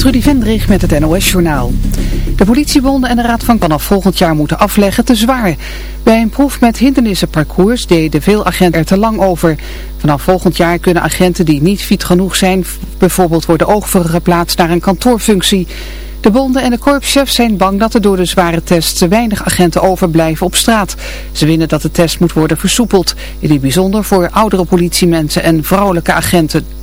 Trudy Vendrig met het NOS-journaal. De politiebonden en de Raad van vanaf volgend jaar moeten afleggen te zwaar. Bij een proef met hindernissenparcours deden veel agenten er te lang over. Vanaf volgend jaar kunnen agenten die niet fit genoeg zijn bijvoorbeeld worden overgeplaatst naar een kantoorfunctie. De bonden en de korpschefs zijn bang dat er door de zware test te weinig agenten overblijven op straat. Ze vinden dat de test moet worden versoepeld, in het bijzonder voor oudere politiemensen en vrouwelijke agenten.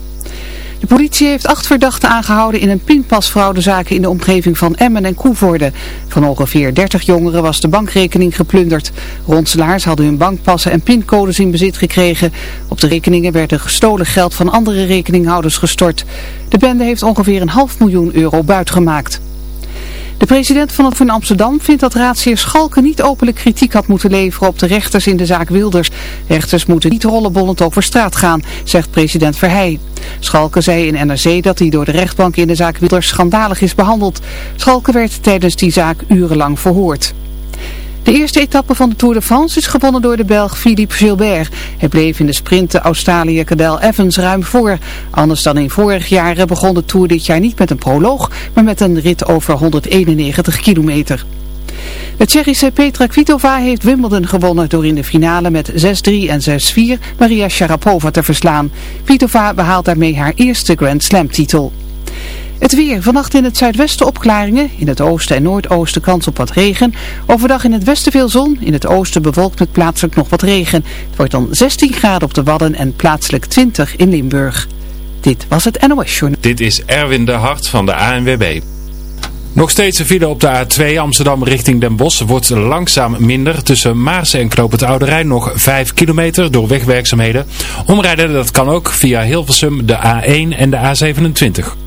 De politie heeft acht verdachten aangehouden in een pinpasfraudezaken in de omgeving van Emmen en Koevoorde. Van ongeveer 30 jongeren was de bankrekening geplunderd. Ronselaars hadden hun bankpassen en pincodes in bezit gekregen. Op de rekeningen werd er gestolen geld van andere rekeninghouders gestort. De bende heeft ongeveer een half miljoen euro buitgemaakt. De president van het van Amsterdam vindt dat raadsheer Schalke niet openlijk kritiek had moeten leveren op de rechters in de zaak Wilders. Rechters moeten niet rollenbollend over straat gaan, zegt president Verheij. Schalke zei in NRC dat hij door de rechtbank in de zaak Wilders schandalig is behandeld. Schalke werd tijdens die zaak urenlang verhoord. De eerste etappe van de Tour de France is gewonnen door de Belg Philippe Gilbert. Hij bleef in de sprint de Australië Cadel Evans ruim voor. Anders dan in vorig jaar begon de Tour dit jaar niet met een proloog, maar met een rit over 191 kilometer. De Tsjechische Petra Kvitova heeft Wimbledon gewonnen door in de finale met 6-3 en 6-4 Maria Sharapova te verslaan. Kvitova behaalt daarmee haar eerste Grand Slam titel. Het weer. Vannacht in het zuidwesten opklaringen. In het oosten en noordoosten kans op wat regen. Overdag in het westen veel zon. In het oosten bewolkt met plaatselijk nog wat regen. Het wordt dan 16 graden op de Wadden en plaatselijk 20 in Limburg. Dit was het NOS Journal. Dit is Erwin de Hart van de ANWB. Nog steeds een file op de A2 Amsterdam richting Den Bosch wordt langzaam minder. Tussen Maarsen en Knoop het Oude Rijn nog 5 kilometer door wegwerkzaamheden. Omrijden dat kan ook via Hilversum de A1 en de A27.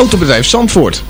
Autobedrijf Zandvoort.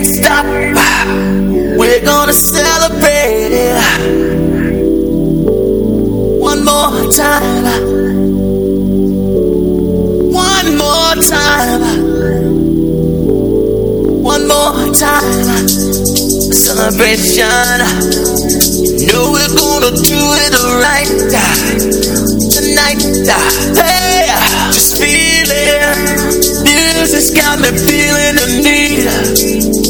Can't stop. We're gonna celebrate it one more time. One more time. One more time. Celebration. Know we're gonna do it right tonight. Hey, just feel it. Music's got me feeling the need.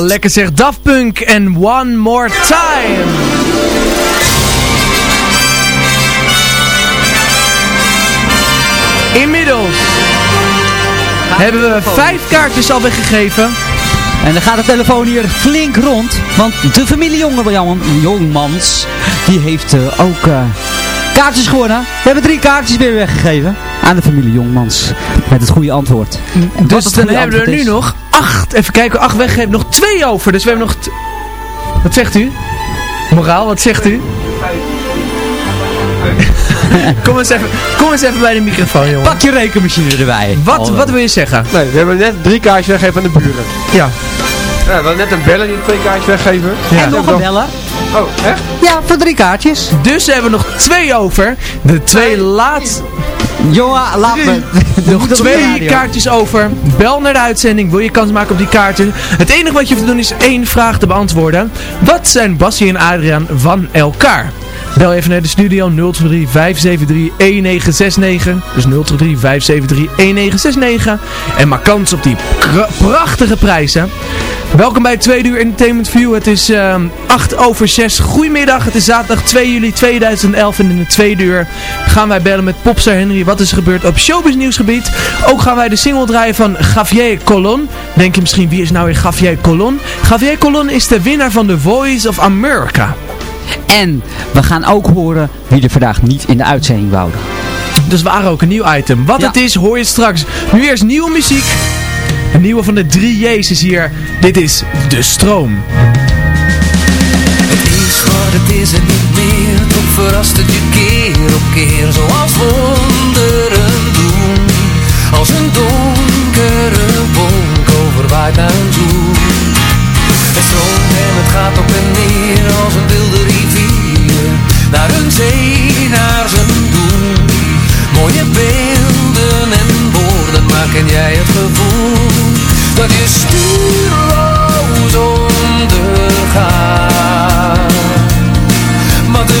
Lekker zeg. Daft Punk en One More Time. Inmiddels hebben we vijf kaartjes al weggegeven. En dan gaat de telefoon hier flink rond. Want de familie Jongeman, Jongmans, die heeft eh, ook eh, kaartjes gewonnen. We hebben drie kaartjes weer weggegeven aan de familie Jongmans. Met het goede antwoord. En wat Dus dan hebben we er nu is- nog acht. Even kijken, acht weggegeven. Nog twee over. Dus we hebben nog... Wat zegt u? Moraal, wat zegt u? kom, eens even, kom eens even bij de microfoon, jongen. Pak je rekenmachine erbij. Wat, wat wil je zeggen? Nee, we hebben net drie kaartjes weggegeven aan de buren. Ja. Ja, we hadden net een bellen die twee kaartjes weggeven. En nog een beller. Oh, echt? Ja, voor drie kaartjes. Dus we hebben nog twee over. De twee laatste... Jongen, laat me. Nog twee kaartjes over. Bel naar de uitzending. Wil je kans maken op die kaarten? Het enige wat je hoeft te doen is één vraag te beantwoorden. Wat zijn Bassie en Adriaan van elkaar? Bel even naar de studio 023 573 1969. Dus 023 573 1969. En maak kans op die prachtige prijzen. Welkom bij het tweede uur Entertainment View. Het is ehm 8 over 6. Goedemiddag, het is zaterdag 2 juli 2011 en in het tweede uur gaan wij bellen met Popstar Henry. Wat is er gebeurd op showbiz nieuwsgebied? Ook gaan wij de single draaien van Javier Colon. Denk je misschien, wie is nou weer Javier Colon? Javier Colon is de winnaar van The Voice of America. En we gaan ook horen wie er vandaag niet in de uitzending wouden. Dus we waren ook een nieuw item. Wat Ja. het is, hoor je straks. Nu eerst nieuwe muziek. Een nieuwe van de drie is hier. Dit is De Stroom. Het is wat het is en niet meer. Toch verrast het je keer op keer Zoals wonderen doen. Als een donkere wolk overwaait een toe Het stroomt en het gaat op en neer Als een wilde rivier. Naar een zee, naar zijn doel. Mooie maken jij het gevoel Dat je stuurloos ondergaat Maar de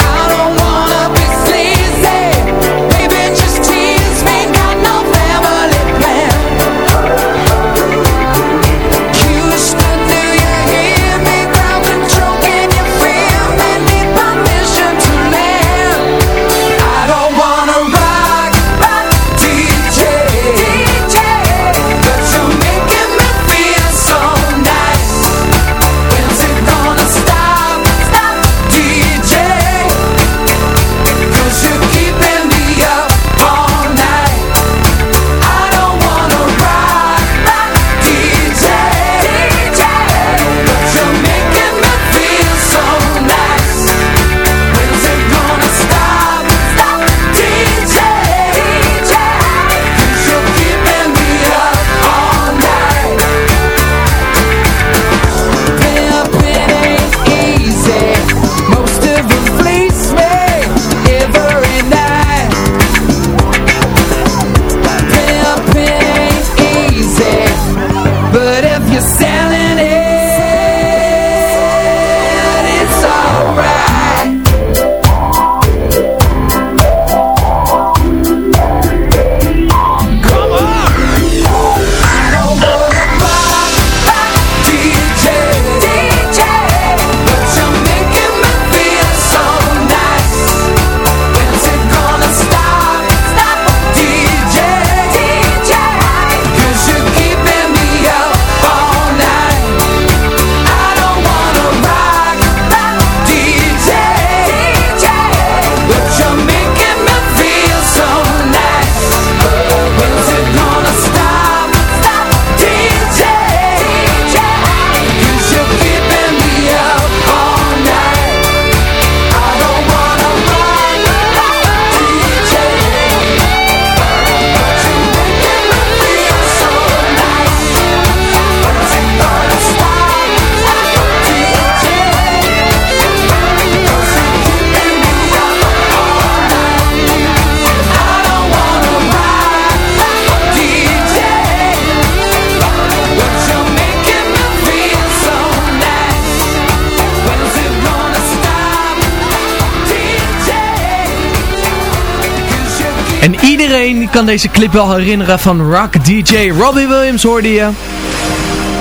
die kan deze clip wel herinneren van Rock DJ. Robbie Williams hoorde je.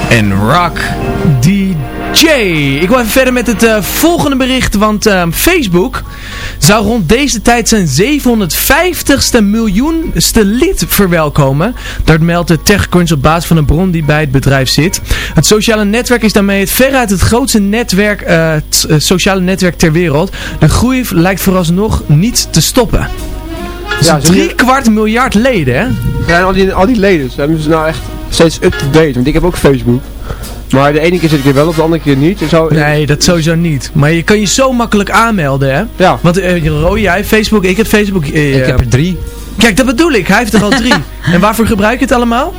En Rock DJ. Ik wil even verder met het eh, volgende bericht. Want eh, Facebook zou rond deze tijd zijn 750ste miljoenste lid verwelkomen. Dat meldt de TechCrunch op basis van een bron die bij het bedrijf zit. Het sociale netwerk is daarmee het veruit het grootste netwerk, eh, sociale netwerk ter wereld. De groei lijkt vooralsnog niet te stoppen. Ja, ze- drie kwart miljard leden, hè? zijn al die, al die leden, zijn ze nou echt steeds up-to-date. Want ik heb ook Facebook. Maar de ene keer zit ik er wel op, de andere keer niet. Zo, Nee, dat sowieso niet. Maar je kan je zo makkelijk aanmelden, hè? Ja. Want uh, Roy, jij hebt Facebook, ik heb Facebook. eh, Ik heb er drie. Kijk, dat bedoel ik. Hij heeft er al drie. en waarvoor gebruik je het allemaal?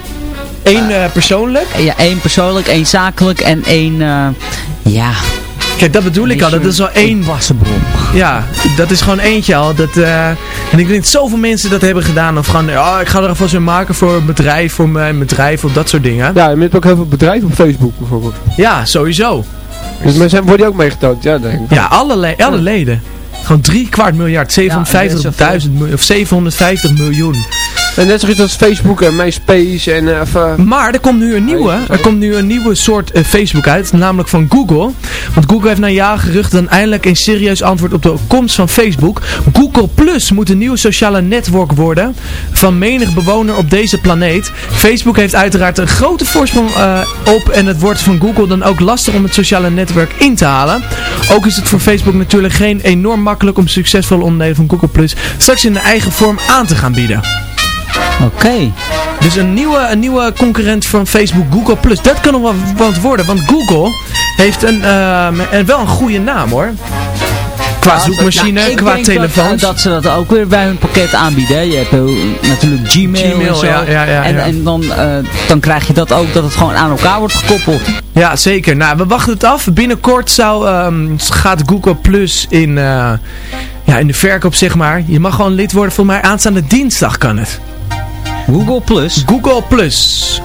Eén eh, persoonlijk. Ja, één persoonlijk, één zakelijk en één, eh, ja, Kijk, dat bedoel ik al. Dat is al één... wassenbron. Ja, dat is gewoon eentje al. Dat, eh, en ik denk dat zoveel mensen dat hebben gedaan. Of gewoon, ja, ik ga er alvast een maken voor een bedrijf, voor mijn bedrijf, of dat soort dingen. Ja, en je hebt ook heel veel bedrijven op Facebook bijvoorbeeld. Ja, sowieso. Dus mensen worden die ook meegetoond, ja denk ik. Ja, alle, le alle leden. Gewoon drie kwart miljard, 750.000 miljoen of 750 miljoen. En net zoiets als Facebook en MySpace en uh, even... Maar er komt nu een nieuwe, er komt nu een nieuwe soort eh, Facebook uit, namelijk van Google. Want Google heeft na jaren gerucht dan eindelijk een serieus antwoord op de komst van Facebook. Google Plus moet een nieuwe sociale netwerk worden van menig bewoner op deze planeet. Facebook heeft uiteraard een grote voorsprong eh, op en het wordt van Google dan ook lastig om het sociale netwerk in te halen. Ook is het voor Facebook natuurlijk geen enorm makkelijk om succesvolle onderdelen van Google Plus straks in de eigen vorm aan te gaan bieden. Oké. Dus een nieuwe, een nieuwe concurrent van Facebook, Google+. Plus. Dat kan nog wel wat worden, want Google heeft een, uh, wel een goede naam hoor. Qua zoekmachine, nou, qua telefoon. Dat, uh, dat, ze dat ook weer bij hun pakket aanbieden. Hè. Je hebt uh, natuurlijk Gmail, Gmail en zo. Ja, ja, ja, en, en dan, dan krijg je dat ook, dat het gewoon aan elkaar wordt gekoppeld. Ja, zeker. Nou, we wachten het af. Binnenkort zou, um, gaat Google Plus in, ja, in de verkoop, zeg maar. Je mag gewoon lid worden. Voor mij aanstaande dinsdag kan het. Google Plus? Google Plus.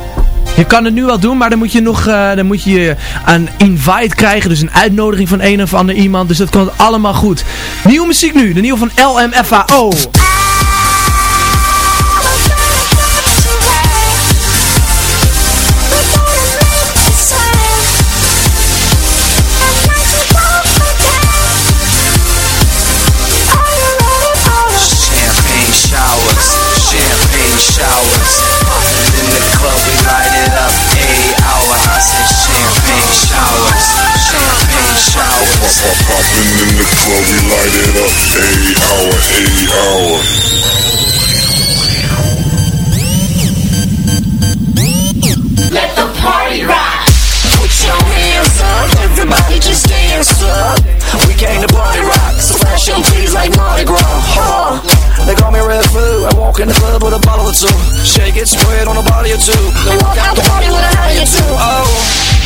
Je kan het nu wel doen, maar dan moet je nog uh, dan moet je een invite krijgen. Dus een uitnodiging van een of ander iemand. Dus dat komt allemaal goed. Nieuwe muziek nu. De nieuwe van LMFAO. Showers. Popping in the club, we light it up. Eight hour, eight hour. Let the party rock. Put your hands up, everybody just dance up. We came to party rock, so flash your titties like Mardi Gras. Huh. They call me Red Foo. I walk in the club with a bottle or two. Shake it, spread on a body or two. Then walk out the party with a high or two. Oh.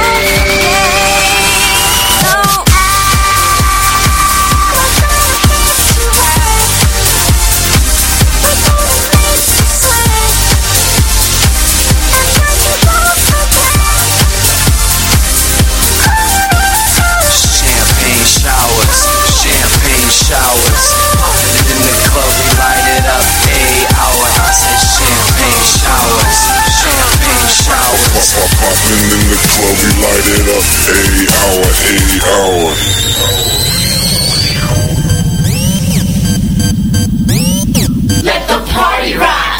We light it up. Eight hour, eight hour. Let the party rock.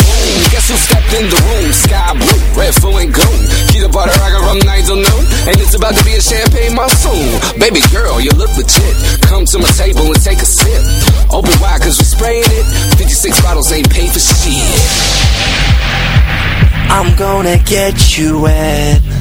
Guess who stepped in the room? Sky blue, red, full and gold. Keep the butter rocket from 9 till noon. And it's about to be a champagne monsoon. Baby girl, you look legit. Come to my table and take a sip. Open wide, cause we spraying it. 56 bottles ain't paid for shit. I'm gonna get you wet.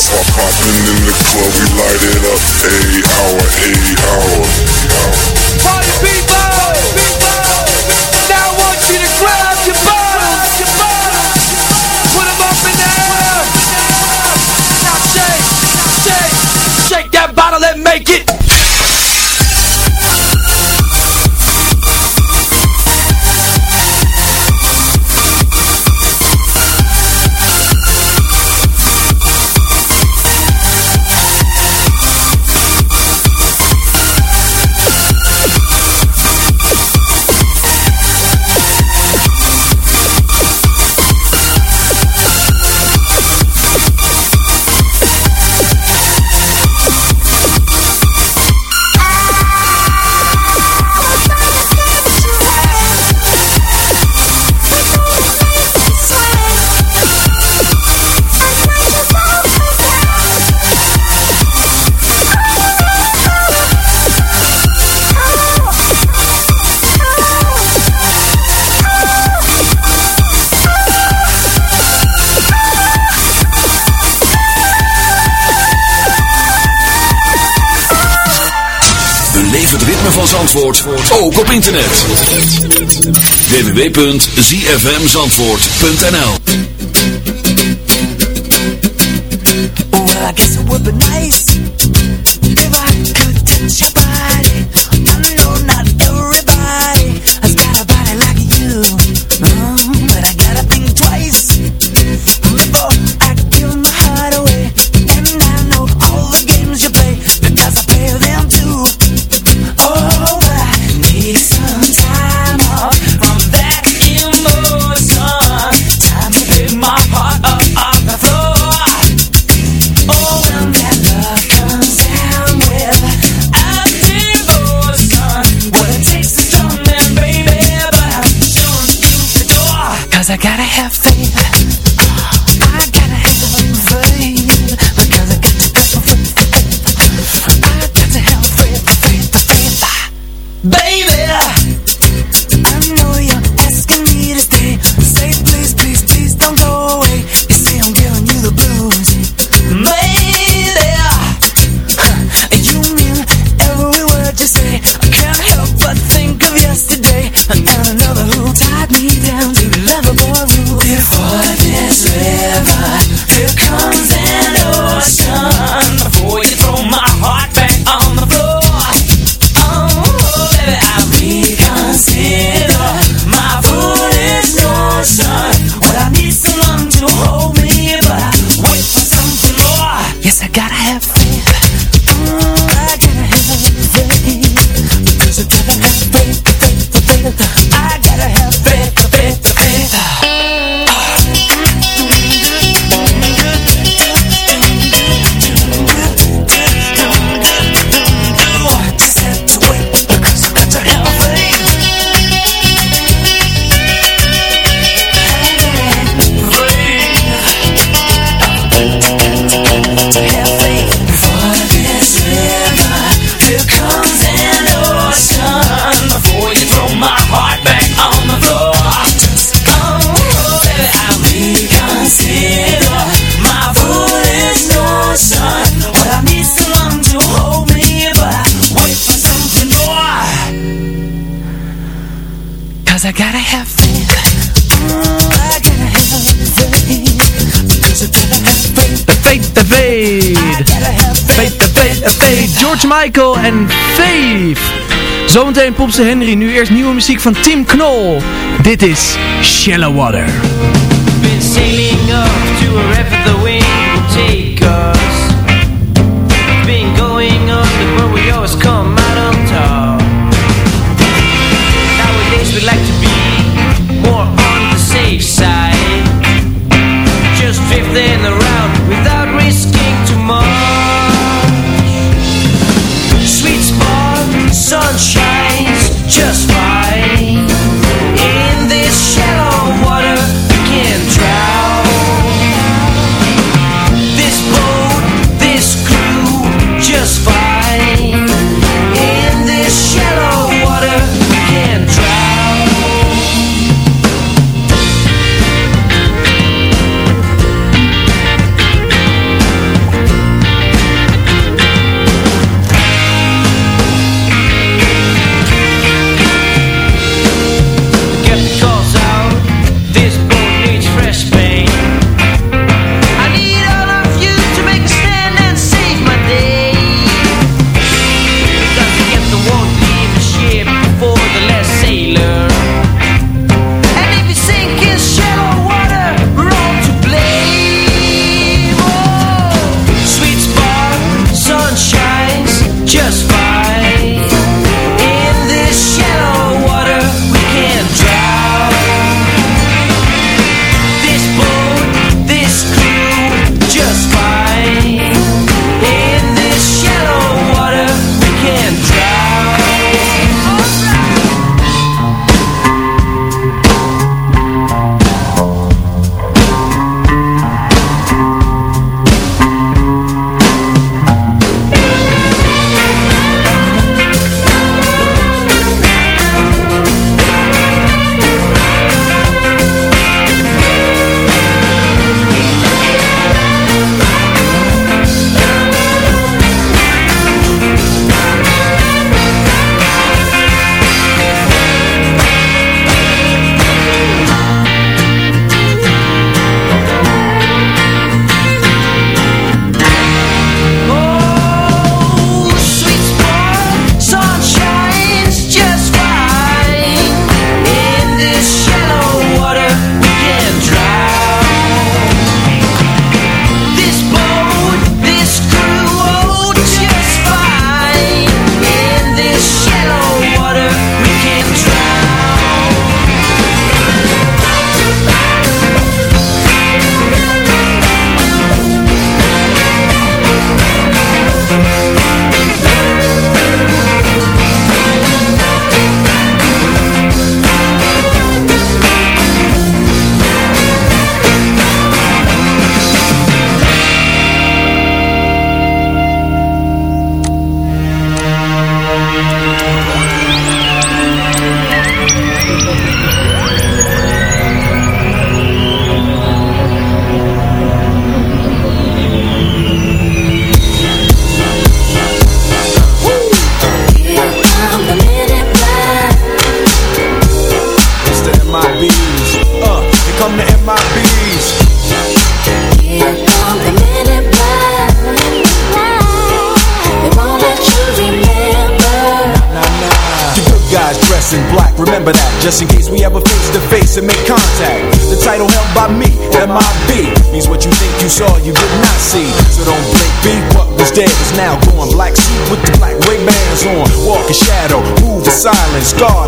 Showers. Popping in the club, we light it up. Eight hour, eight hour. Party people! Zandvoort ook op internet. www.zfmzandvoort.nl Oh, well, I guess it would be nice Michael en Faith. Zometeen popste Henry, nu eerst nieuwe muziek van Tim Knol. Dit is Shallow Water. Been sailing to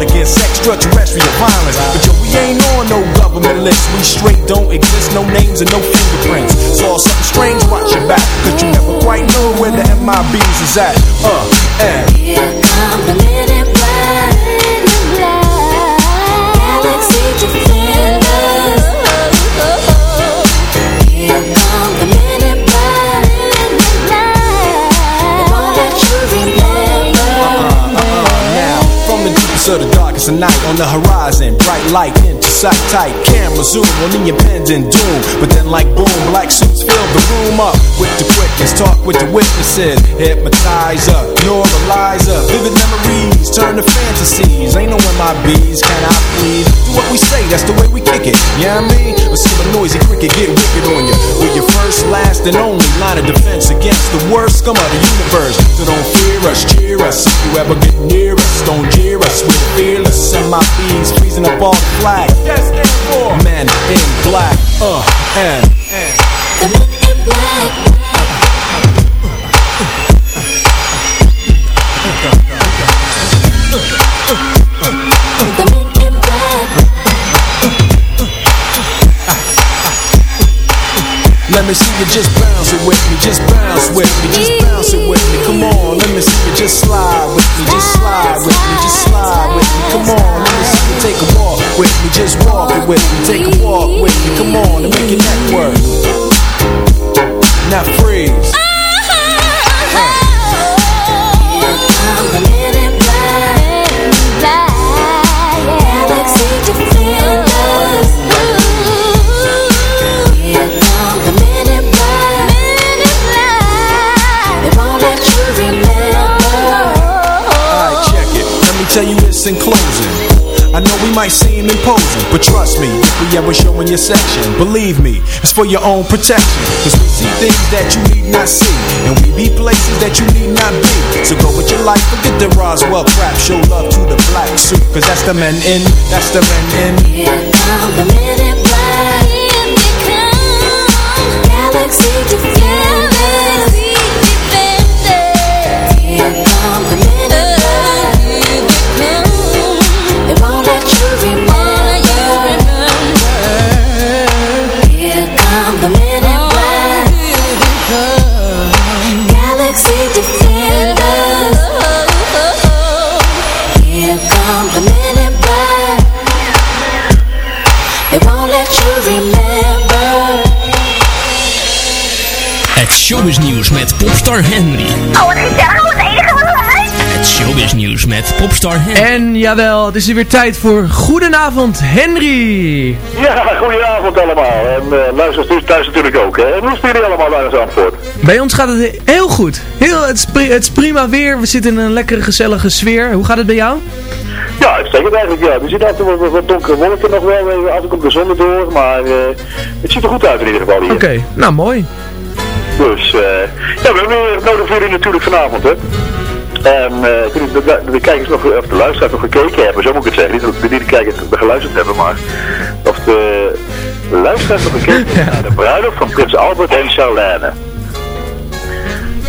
against extraterrestrial violence. But yo, we ain't on no government list. We straight don't exist, no names and no fingerprints. Saw something strange, watch your back, cause you never quite know where the MIBs is at. Uh, darkest of night on the horizon, bright light into sight tight. Camera zoom on the impending doom. But then, like boom, black suits fill the room up with the quickness. Talk with the witnesses, hypnotizer, normalizer. Vivid memories turn to fantasies. Ain't no MIBs, can I please? Do what we say, that's the way we kick it. Yeah, you know I mean, or see a noisy cricket get wicked on you. We're your first, last, and only line of defense against the worst scum of the universe. So don't fear us, cheer us. If you ever get near us, don't jeer us. We're fearless. MIBs freezing up all the flag. For men in black. Uh, and. The men in black. The men in black. Let me see you just bounce it with me, just bounce with me, just bounce it with me. Come on, let me see you just slide with me, just slide with me, slide with me. Come on, let me see you take a walk with me, just walk it with me, take a walk with me. Come on, and make your neck work. Now freeze. The men in black, this in closing. I know we might seem imposing, but trust me, we ever show in your section, believe me, it's for your own protection. Cause we see things that you need not see, and we be places that you need not be. So go with your life, forget the Roswell crap, show love to the black suit, cause that's the men in, that's the men in. Here come the Henry. En jawel, het is weer tijd voor Goedenavond Henry. Ja, goedenavond allemaal. En uh, luisteraars thuis natuurlijk ook. Hè. En hoe staan jullie allemaal naar Zandvoort? Bij ons gaat het heel goed. Heel, het, is het is prima weer, we zitten in een lekkere gezellige sfeer. Hoe gaat het bij jou? Ja, uitstekend eigenlijk. Ja. Er zitten altijd wat, donkere wolken nog wel. eh, Af en toe komt de zon erdoor. Maar eh, het ziet er goed uit in ieder geval hier. Oké, nou mooi. Dus, eh ja, we hebben weer nodig voor jullie natuurlijk vanavond, hè. En eh, ik weet niet, de, de, de kijkers nog, of de luisteraars nog gekeken hebben, zo moet ik het zeggen. Niet dat de, de kijkers geluisterd hebben, maar of de luisteraars nog gekeken hebben naar de bruiloft van Prins Albert en Charlène.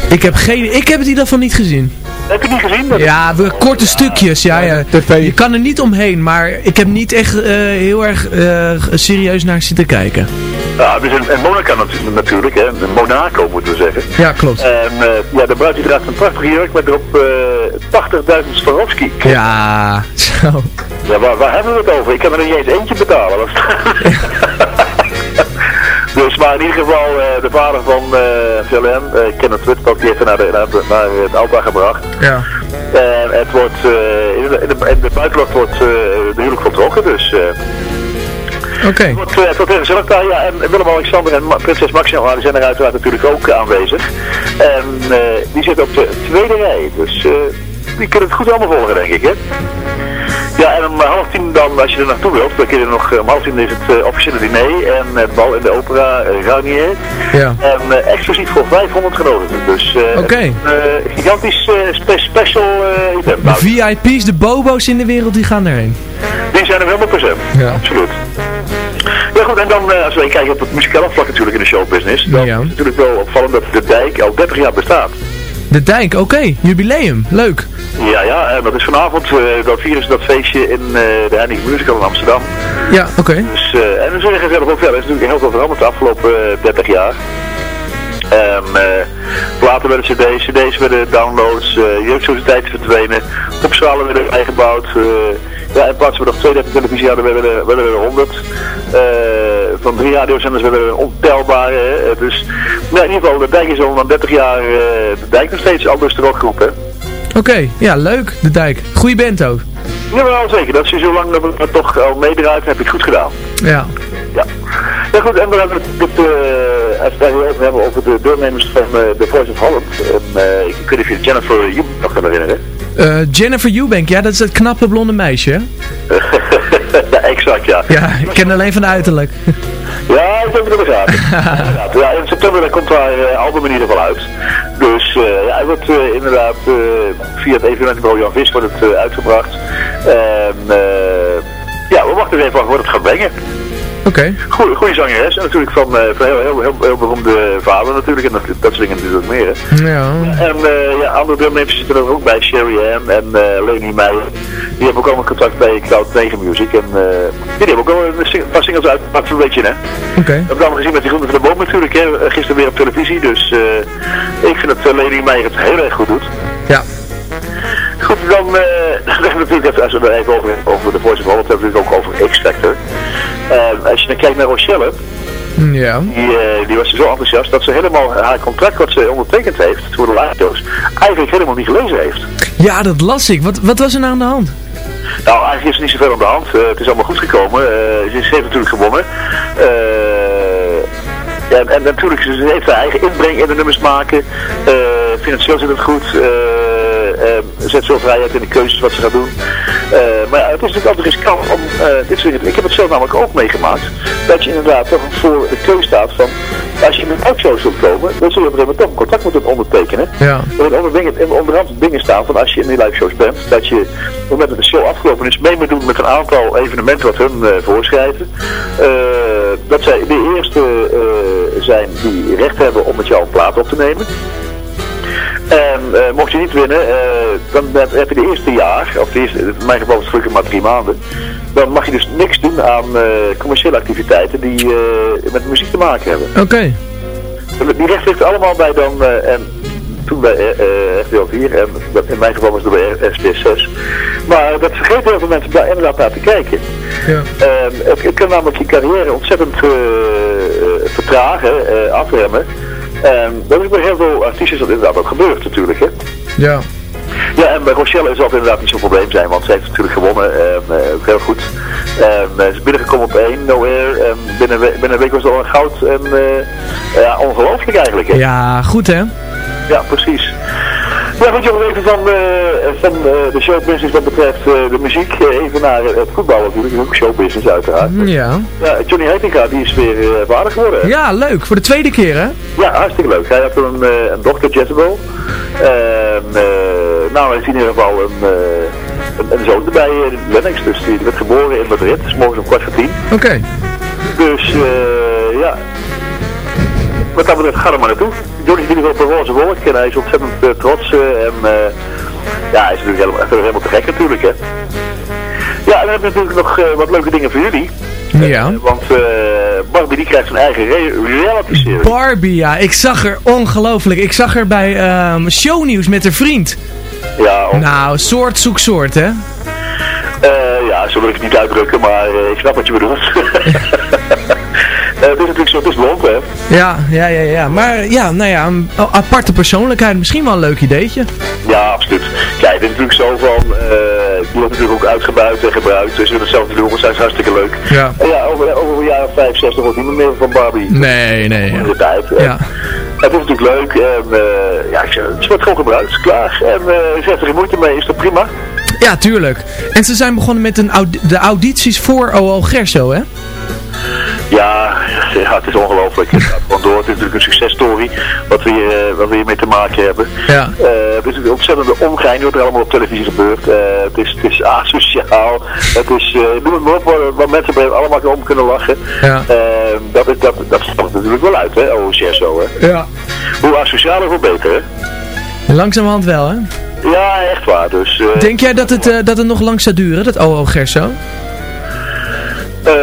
Ik heb, geen, ik heb het in ieder geval niet gezien. Heb je niet gezien? Dat- Ja, we, korte stukjes, ja, ja. Je kan er niet omheen, maar ik heb niet echt eh, heel erg eh, serieus naar zitten kijken. Ja, dus in, in Monaco natu- natuurlijk, hè. In Monaco moeten we zeggen. Ja, klopt. En eh, ja, de bruid die draagt een prachtige jurk met erop eh 80.000 Swarovski. Ja, zo. Ja, waar, waar hebben we het over? Ik kan er niet eens eentje betalen. Is- dus, maar in ieder geval, eh, de vader van uh, Jolene, uh, Kenneth Whitlock, die heeft naar, de, naar, de- naar het altaar gebracht. Ja. En het wordt, eh, in, de, in, de, in de buitenlucht wordt eh, de huwelijk voltrokken, dus... Oké. het wordt, het wordt heel gezellig daar, ja. En Willem-Alexander en Ma- prinses Maxima, die zijn er uiteraard natuurlijk ook aanwezig. En die zitten op de tweede rij, dus die kunnen het goed allemaal volgen, denk ik, hè. Ja, en om half tien dan, als je er naartoe wilt, dan kun je er nog, om half tien is het eh, officiële diner en het bal in de opera uh, Garnier. Ja. En uh, exclusief voor 500 genodigden. Dus eh, een eh, gigantisch eh, spe- special eh, event. De VIP's, de bobo's in de wereld, die gaan erheen. die zijn er wel 100%. Ja. Absoluut. Ja goed, en dan eh, als we kijken op het muzikale vlak natuurlijk in de showbusiness, dan Ja. is het natuurlijk wel opvallend dat de dijk al 30 jaar bestaat. De dijk, oké. Jubileum. Leuk. Ja, ja, en dat is vanavond, eh dat ze dat feestje in eh, de Heineken Musical in Amsterdam. Ja, oké. Dus, eh, en dan zeggen ze ook verder, er is natuurlijk heel veel veranderd de afgelopen eh, 30 jaar. Ehm eh, platen werden cd's, cd's werden downloads, uh, jeugdsociëteiten verdwenen, popzalen werden bijgebouwd. eh, ja, in plaats van nog 32 televisie hadden, werden er, werden er 100. Eh, van drie radiozenders werden er ontelbare. Eh, dus ja, in ieder geval, de dijk is al na 30 jaar eh, de dijk nog steeds anders de rockgroep. Hè? Oké, ja, leuk. De dijk. Goeie band ook. Jawel, zeker. Dat is zo lang dat we het toch al meedraait, heb het goed gedaan. Ja. Ja. Ja goed, en we hebben het, het uh, als we het even hebben over de deelnemers van uh, The Voice of Holland. En, uh, ik weet niet of je Jennifer Eubank nog kan herinneren. Eh, Jennifer Eubank, ja, dat is het knappe blonde meisje, hè? ja, exact, ja. Ja, ik ken alleen van uiterlijk. Ja, ik denk dat het gaat. Inderdaad. ja, in september komt haar uh, album in ieder geval uit. Dus uh, ja, hij wordt uh, inderdaad via het evenementbureau Jan Vis wordt het uitgebracht. En ja, we wachten even af wat het gaat brengen. Oké. Okay. Goeie, goeie zangeres. En natuurlijk van, van heel, heel, heel, heel beroemde vader natuurlijk. En dat, dat soort dingen natuurlijk meer. Hè. Ja. En ja, andere deelnemers zitten er ook bij. Sherry Ann en Leni Meijer. Die hebben ook allemaal contact bij Cloud 9 Music. En die hebben ook al een sing paar singles uitgepakt een beetje, hè. Oké. Okay. Dat hebben we allemaal gezien met die groente van de boom natuurlijk, hè. Gisteren weer op televisie. Dus uh, ik vind dat Leni Meijer het heel erg goed doet. Ja. Goed, dan uh, hebben we natuurlijk even, als we er even over, over de Voice of Holland hebben we het ook over X-Factor. Uh, als je dan kijkt naar Rochelle, ja. die, uh, die was zo enthousiast dat ze helemaal haar contract wat ze ondertekend heeft voor de live eigenlijk helemaal niet gelezen heeft. Ja, dat las ik. Wat, wat was er nou aan de hand? Nou, eigenlijk is er niet zoveel aan de hand. Uh, het is allemaal goed gekomen. Uh, ze heeft natuurlijk gewonnen. Ja, en, en, natuurlijk, ze heeft haar eigen inbreng in de nummers maken. financieel zit het goed. Zet veel vrijheid in de keuzes wat ze gaat doen. Uh, maar ja, het is natuurlijk altijd riskant om uh, dit soort dingen. Ik heb het zelf namelijk ook meegemaakt. Dat je inderdaad toch voor de keuze staat van. Als je in een oudshow zult komen, dan zul je op een gegeven moment toch een contract moeten ondertekenen. Ja. En onder onderhand dingen staan van als je in die live shows bent, dat je op het moment dat de show afgelopen is, mee moet doen met een aantal evenementen wat hun voorschrijven. dat zij de eerste zijn die recht hebben om met jou een plaat op te nemen. En uh, mocht je niet winnen, uh, dan heb je de eerste jaar, of de eerste, in mijn geval is het gelukkig maar drie maanden, dan mag je dus niks doen aan uh, commerciële activiteiten die met muziek te maken hebben. Oké. Okay. Die recht ligt allemaal bij dan, en toen bij RTL 4, en in mijn geval was het bij SBS 6. Maar dat vergeten heel veel mensen daar inderdaad naar te kijken. Ja. het, het kan namelijk je carrière ontzettend vertragen, afremmen. En dat is bij heel veel artiesten dat inderdaad ook gebeurt natuurlijk, hè. Ja. Ja, en bij Rochelle zal het inderdaad niet zo'n probleem zijn, want ze heeft natuurlijk gewonnen, en, uh, heel goed. En uh, ze is binnengekomen op 1, No Air, en binnen, binnen een week was het al een goud, en uh, ja, ongelooflijk eigenlijk, hè. Ja, goed hè. Ja, precies. Ja, goed, jongens, even van, uh, van uh, de showbusiness wat betreft uh, de muziek, even naar het voetbal natuurlijk, ook showbusiness uiteraard. Ja. ja Johnny Heitinga, die is weer vader geworden. Ja, leuk, voor de tweede keer hè? Ja, hartstikke leuk. Hij had een, een dochter, Jezebel. En nou, hij heeft in ieder geval een, een, een zoon erbij, Lennox, dus die werd geboren in Madrid, dus morgens om kwart voor tien. Oké. Okay. Dus ja, wat dat betreft, ga er maar naartoe. Johnny is in ieder geval op een roze wolk en hij is ontzettend uh, trots uh, en uh, ja, hij is natuurlijk helemaal, helemaal te gek natuurlijk hè. Ja, en dan hebben we natuurlijk nog wat leuke dingen voor jullie. Ja. want Barbie die krijgt zijn eigen re reality serie. Barbie, ja. Ik zag er ongelooflijk. Ik zag er bij um, shownieuws met haar vriend. Ja. Of... Nou, soort zoek soort hè. ja, zo wil ik het niet uitdrukken, maar ik snap wat je bedoelt. Uh, het is natuurlijk zo, het is blond, hè? Ja, ja, ja, ja. Maar ja, nou ja, een aparte persoonlijkheid. Misschien wel een leuk ideetje. Ja, absoluut. Kijk, het is natuurlijk zo van, die wordt natuurlijk ook uitgebuit en gebruikt. Dus hetzelfde doen, dat is hartstikke leuk. Ja. En ja, over, over een jaar of 65 wordt niemand meer van Barbie. Nee, nee. In de tijd. Ja. Het is natuurlijk leuk en uh, ja, het wordt gewoon gebruikt, klaar. En uh, ze heeft er geen moeite mee, is dat prima? Ja, tuurlijk. En ze zijn begonnen met een de audities voor OO Gerso, hè? Ja, ja, het is ongelooflijk. Het gaat gewoon door. Het is natuurlijk een successtory wat we hier, eh, wat we hiermee te maken hebben. Ja. Eh, het is een ontzettende omgein wat er allemaal op televisie gebeurt. Eh, het, is, het is asociaal. Het is, noem het maar op, waar, waar mensen bij allemaal om kunnen lachen. Ja. Dat, is, dat, dat stapt natuurlijk wel uit, hè, OCS zo, hè. Ja. Hoe asocialer, hoe beter, hè. Langzamerhand wel, hè? Ja, echt waar. Dus, Denk jij dat het, dat het nog lang zou duren, dat OO Gerso? Eh,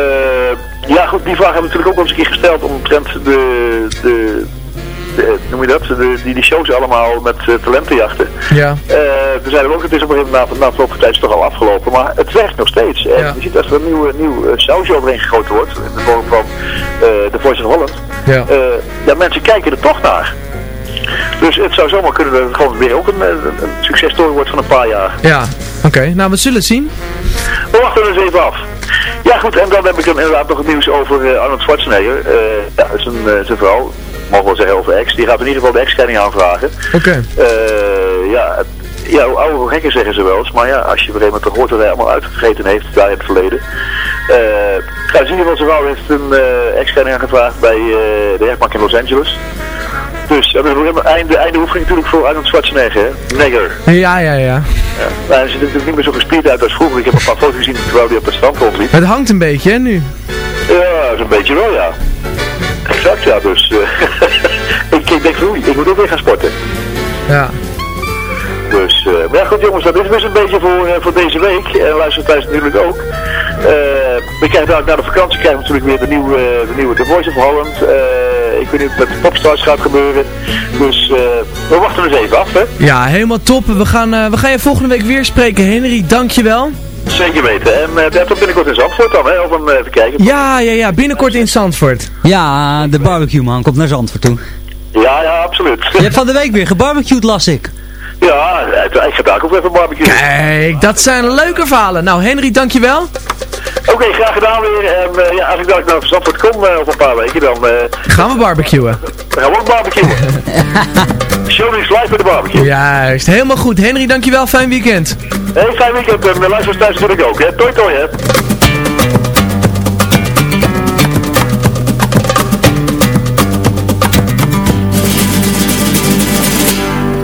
ja, goed, die vraag hebben we natuurlijk ook wel eens een keer gesteld omtrent de, de, de noem je dat, de, die, die shows allemaal met uh, talentenjachten. Ja. Eh toen zeiden we ook, het is op een gegeven moment na, na verloop van tijd toch al afgelopen, maar het werkt nog steeds. En je ziet als er een nieuw, nieuw uh, sausje overheen gegoten wordt, in de vorm van uh, The Voice of Holland, ja. ja, mensen kijken er toch naar. Dus het zou zomaar kunnen dat het gewoon weer ook een, een, successtory wordt van een paar jaar. Ja, oké. Okay. Nou, we zullen het zien. We wachten er eens even af. Ja goed, en dan heb ik inderdaad nog het nieuws over uh, Arnold Schwarzenegger. Uh, ja, dat is een, uh, zijn vrouw, mogen we wel zeggen over ex. Die gaat in ieder geval de ex-scheiding aanvragen. Oké. Okay. ja, ja, oude gekken zeggen ze wel eens. Maar ja, als je op een gegeven moment hoort wat hij allemaal uitgegeten heeft daar in het verleden. ja, in ieder geval zijn vrouw heeft een ex-scheiding aangevraagd bij de rechtbank in Los Angeles. Dus dat is een einde, einde oefening natuurlijk voor Arnold Schwarzenegger, hè? Negger. Ja, ja, ja. ja. Maar hij ziet er natuurlijk niet meer zo gespierd uit als vroeger. Ik heb een paar foto's gezien terwijl hij op het strand rondliep. Het hangt een beetje, hè, nu? Ja, zo'n beetje wel, ja. Exact, ja, dus... Uh, ik, ik denk, oei, ik moet ook weer gaan sporten. Ja. Dus, uh, maar ja goed jongens, dat is dus een beetje voor, uh, voor deze week. En luister thuis natuurlijk ook. we krijgen dadelijk na de vakantie krijgen we natuurlijk weer de nieuwe, de nieuwe The Voice of Holland. ik weet niet wat met de Popstars gaat gebeuren. Dus we wachten eens even af, hè. Ja, helemaal top. We gaan, we gaan je volgende week weer spreken. Henry, dankjewel. Zeker weten. En uh, dat toch binnenkort in Zandvoort dan, hè, om uh, te kijken. Ja, ja, ja, binnenkort in Zandvoort. Ja, de barbecue man komt naar Zandvoort toe. Ja, ja, absoluut. Je hebt van de week weer gebarbecued, las ik. Ja, ik ga daar ook even barbecue. Kijk, dat zijn leuke verhalen. Nou, Henry, dankjewel. Oké, okay, graag gedaan weer. En uh, ja, als ik dadelijk naar Zandvoort kom uh, over een paar weken, dan... gaan we barbecuen. Dan gaan we ook barbecuen. Show is live bij de barbecue. Juist, helemaal goed. Henry, dankjewel. Fijn weekend. Hey, fijn weekend. En luisteraars thuis natuurlijk ook, hè. Toi, toi, hè.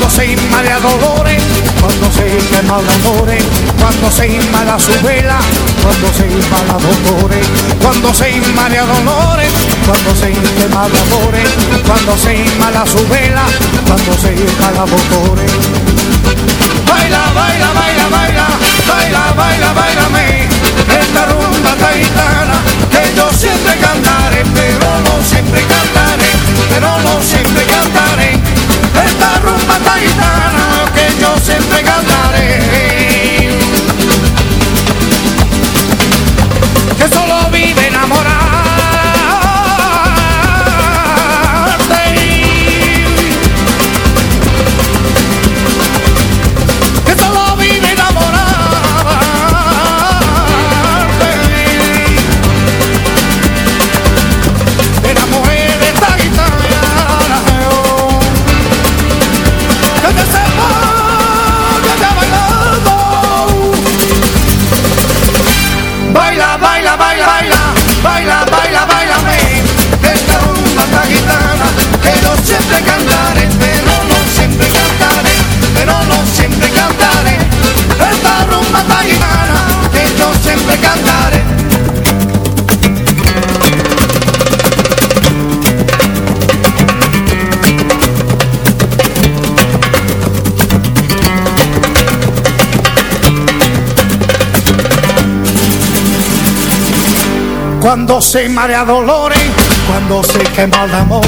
Cuando se inmala dolores, cuando se quema amores, cuando se inmala su vela, cuando se inmala dolores, cuando se inmala dolores, cuando se quema amores, cuando se inmala su vela, cuando se inmala dolores. Baila, baila, baila, baila, baila, baila, bailame, esta rumba esta gitana, que yo siempre cantaré, pero no siempre cantaré, pero no siempre cantaré. Esta rumba esta gitana, que yo siempre cantaré. Que solo vive enamorado. cuando se marea dolores, cuando se quema el amor,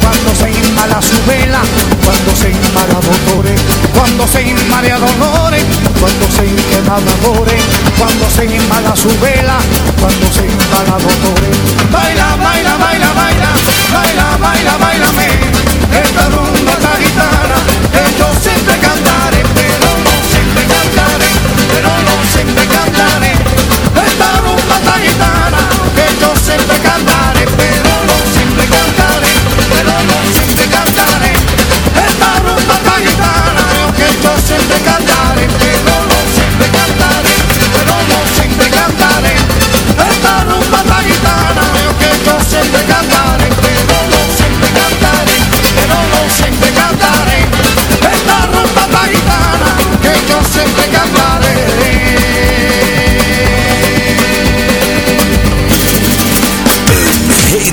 cuando se inmala su vela, cuando se inmala dolores, cuando se inmala dolores, cuando se quema dolores, cuando se inmala su vela, cuando se inmala dolores. Baila, baila, baila, baila, baila, baila, baila, esta rumba, esta guitarra, que yo siempre cantaba. siempre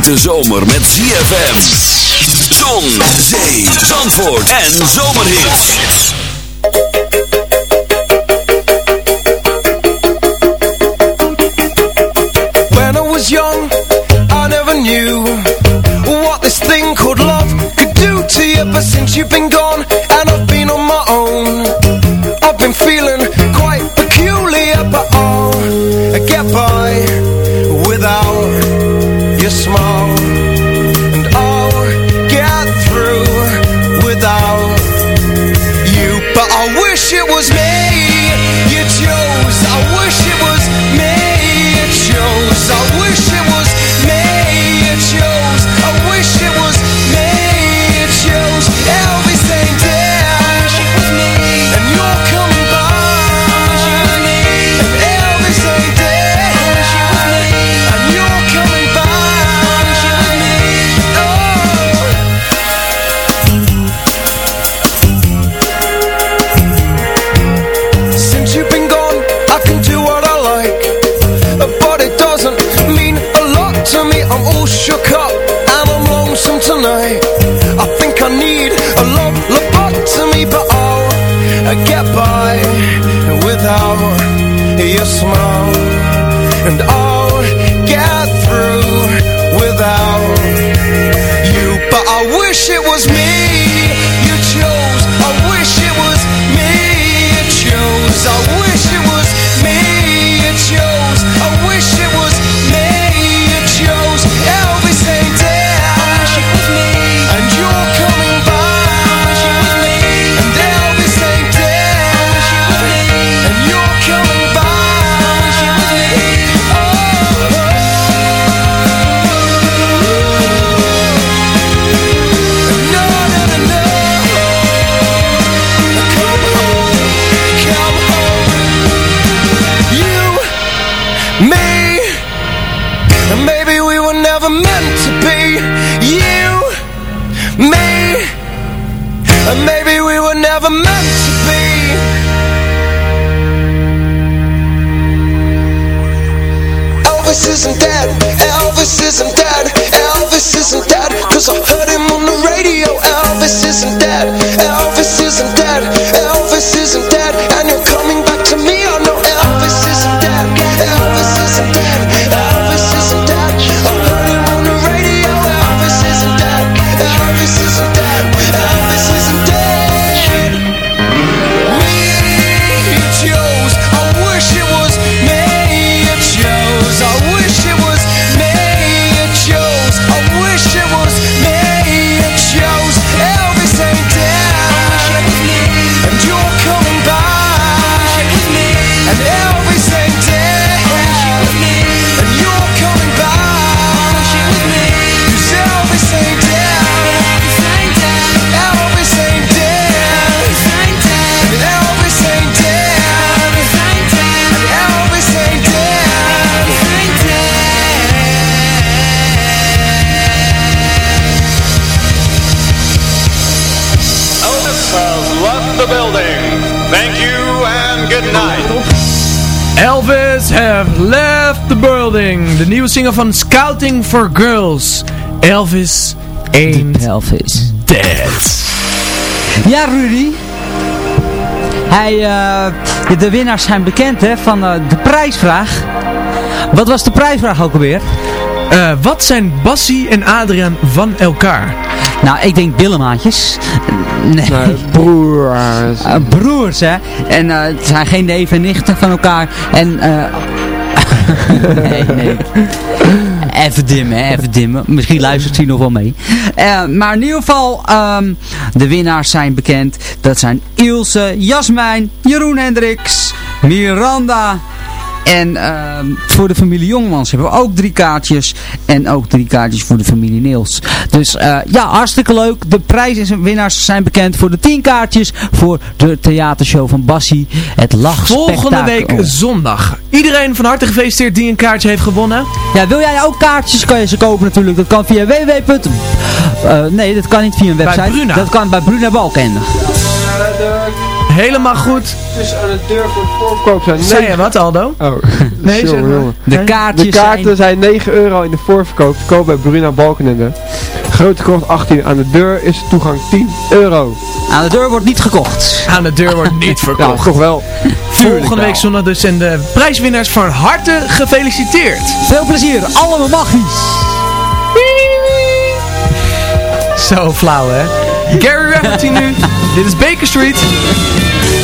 De zomer met ZFM. Zon, zee, zandvoort en zomerhit. When I was young, I never knew what this thing called love could do to you. But since you've been gone. van Scouting for Girls. Elvis ain't Elvis. dead. Ja, Rudy. Hij, uh, de winnaars zijn bekend hè, van eh, de prijsvraag. Wat was de prijsvraag ook alweer? Eh, wat zijn Bassie en Adriaan van elkaar? Nou, ik denk billenmaatjes. Nee. broers. broers, hè. En het zijn geen neven en nichten van elkaar. En nee, nee. Even dimmen, even dimmen. Misschien luistert hij nog wel mee. Eh, maar in ieder geval, ehm, de winnaars zijn bekend. Dat zijn Ilse, Jasmijn, Jeroen Hendricks, Miranda... En ehm, voor de familie Jongmans hebben we ook drie kaartjes. En ook drie kaartjes voor de familie Niels. Dus eh, ja, hartstikke leuk. De prijzen en winnaars zijn bekend voor de tien kaartjes. Voor de theatershow van Bassie. Het lachspektakel. Volgende week zondag. Iedereen van harte gefeliciteerd die een kaartje heeft gewonnen. Ja, wil jij ook kaartjes? Kan je ze kopen natuurlijk. Dat kan via www. Eh, nee, dat kan niet via een website. Bruna. Dat kan bij Bruna Balkende. Helemaal goed. Dus aan de deur voor het voorverkoop zijn Zei je wat, Aldo? Oh. Nee, zeg Jongen, maar. jongen. De kaartjes De kaarten zijn 9 euro in de voorverkoop te koop bij Bruna Balkenende. Grote krocht 18. Aan de deur is de toegang 10 euro. Aan de deur wordt niet gekocht. Aan de deur wordt niet Ja, verkocht. toch wel. Volgende week zondag dus en de prijswinnaars van harte gefeliciteerd. Veel plezier. Allemaal magisch. Zo flauw hè. Gary Rafferty nu. Dit is Baker Street.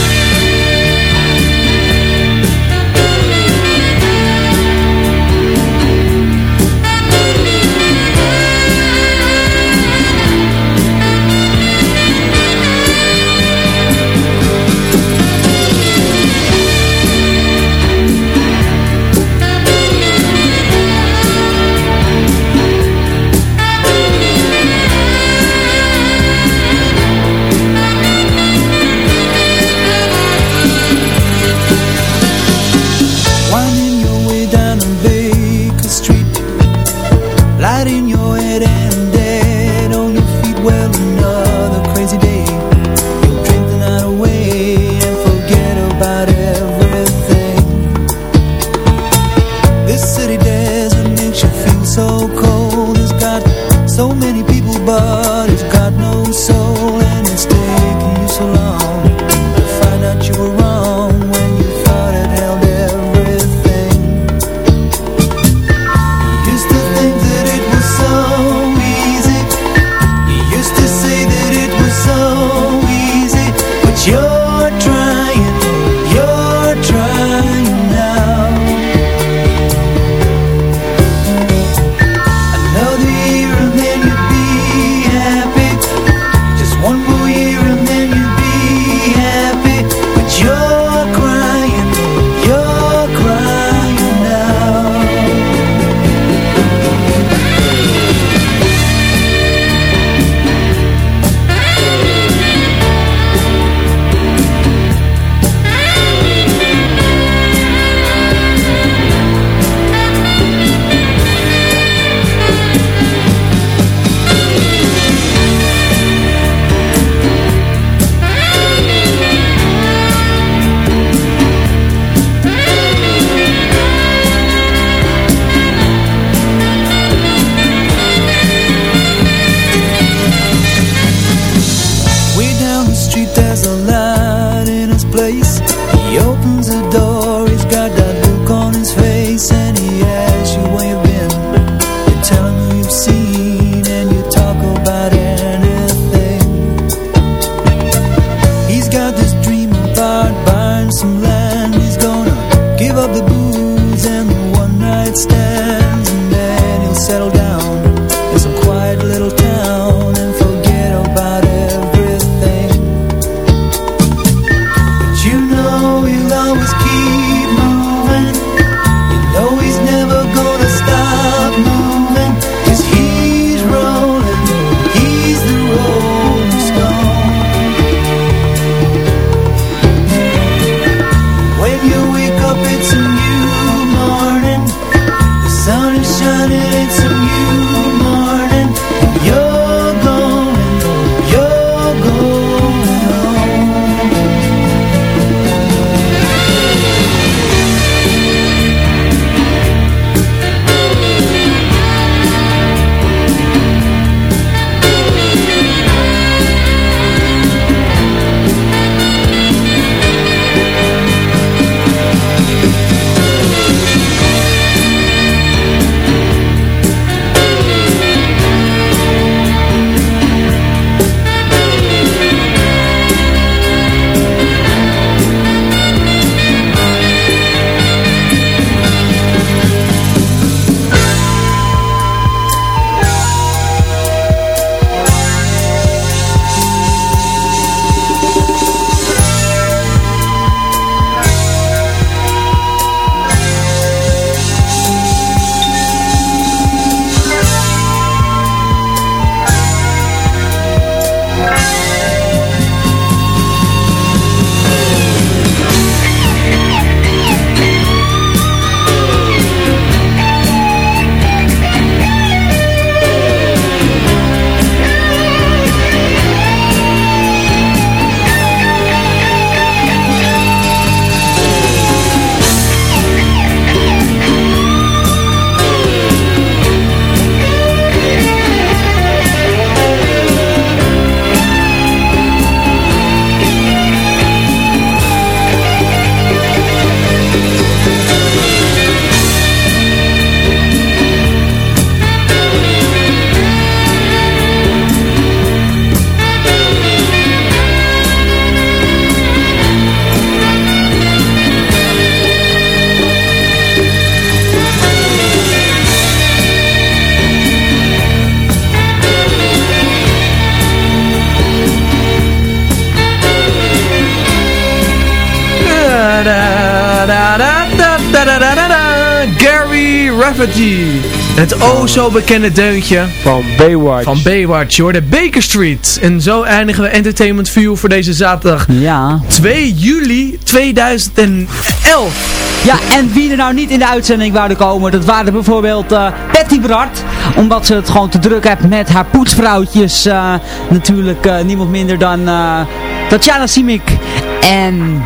Het o zo bekende deuntje. Van Baywatch. Van Baywatch, hoor. De Baker Street. En zo eindigen we Entertainment View voor deze zaterdag. Ja. 2 juli 2011. Ja, en wie er nou niet in de uitzending wouden komen, dat waren bijvoorbeeld eh Patty Bart. Omdat ze het gewoon te druk heeft met haar poetsvrouwtjes. eh, natuurlijk eh, niemand minder dan Tatjana Simic en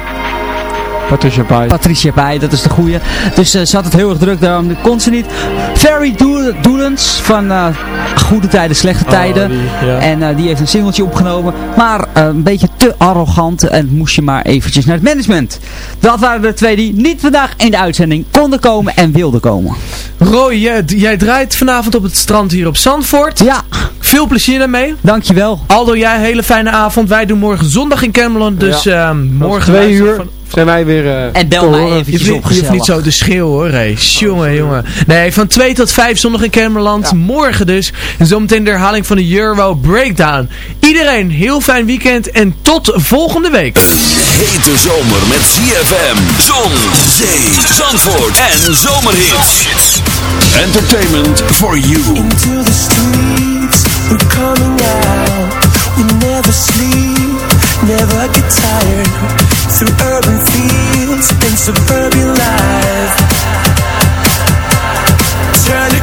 Patricia Pai. Patricia bij, dat is de goeie. Dus eh, ze had het heel erg druk, daarom kon ze niet. Ferry Doel- Doelens van eh, Goede Tijden, Slechte Tijden. die, ja. En eh, die heeft een singeltje opgenomen. Maar eh, een beetje te arrogant en moest je maar eventjes naar het management. Dat waren de twee die niet vandaag in de uitzending konden komen en wilden komen. Roy, jij, jij draait vanavond op het strand hier op Zandvoort. Ja. Veel plezier daarmee. Dankjewel. Aldo, jij een hele fijne avond. Wij doen morgen zondag in Camelot. Dus Ja. ehm, morgen... twee uur van- zijn wij weer eh, En bel mij horen. Je op niet- je hoeft niet gezellig. zo te schreeuwen hoor, hey. Jongen, jongen. Nee, van 2 tot 5 zondag in Camerland. Morgen dus. En zometeen de herhaling van de Euro Breakdown. Iedereen, heel fijn weekend en tot volgende week. Hete zomer met ZFM, zon, zee, zandvoort en zomerhits. Entertainment for you. Into the streets, we're coming out. We never sleep, never get tired. Through urban fields and suburban life. Turn the